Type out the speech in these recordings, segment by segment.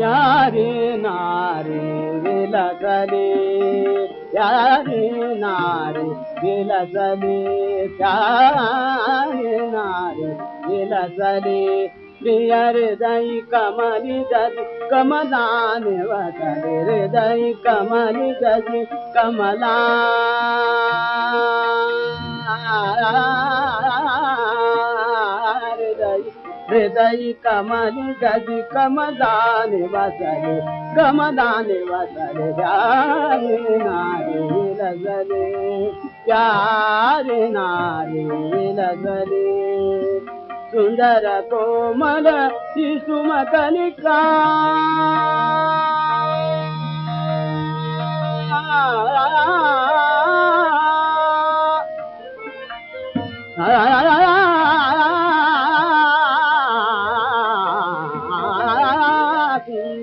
ಯಾರಿ ನಾರಿ ವಿಲಸಲಿ ಯಾರಿ ನಾರಿ ವಿಲಸಲಿ ಯಾರಿ ನಾರಿ ವಿಲಸಲಿ ಪ್ರಿಯ ಹೃದಯ ಕಮಲಿ ದದಿ ಕಮಲಾನೆ ವಸಲಿ ಹೃದಯ Kamali ದದಿ Kamala the Kamal the ڪمدان وسلي ڪمدان وسل جاري ناري لڳل چار ناري لڳلي سندر ڪومل شش ڪلڪا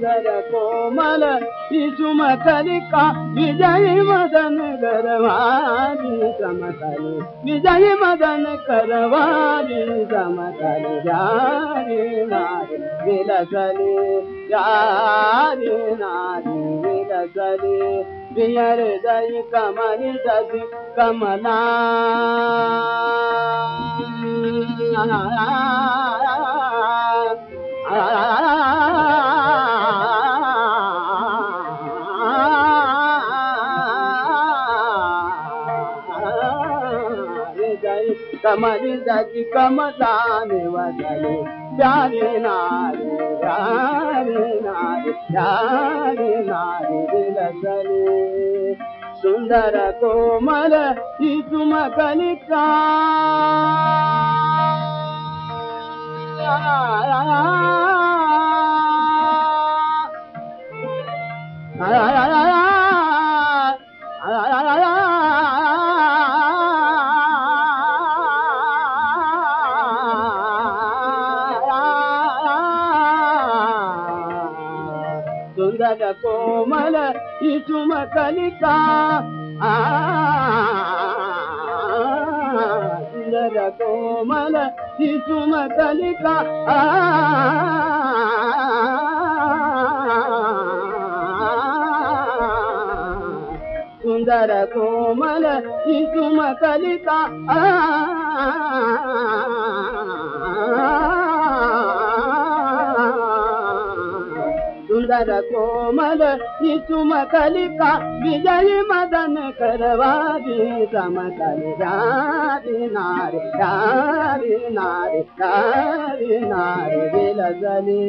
گهر ڪومل بجائي مدن ڪرواري سمڪاري بجائي مدن ڪرواري زماري جاري ناري برسري جاري ناري به رسي ٻيهر دئي ڪمل سڄي ڪملا تملي سڄي ڪمدان وزري ڄاڻي ناري ڳالهه ناري جاري ناري نثري سندر ڪومر جي تم ڪلڪا. సుందర కోమల ఇటుమ కలిక సుందర కోమల ఇటుమ కలిక సుందర కోమల ఇటుమ కలిక ఆ ಸುಂದರ ಕೋಮಲ ಈ ಸುಮ ಕಲಿಕಾ ವಿಜಯ ಮದನ ಕರವಾರಿ ಸಮತಲಿ ಯಾರಿ ನಾರಿ ಯಾರಿ ನಾರಿ ಯಾರಿ ನಾರಿ ವಿಲಸಲಿ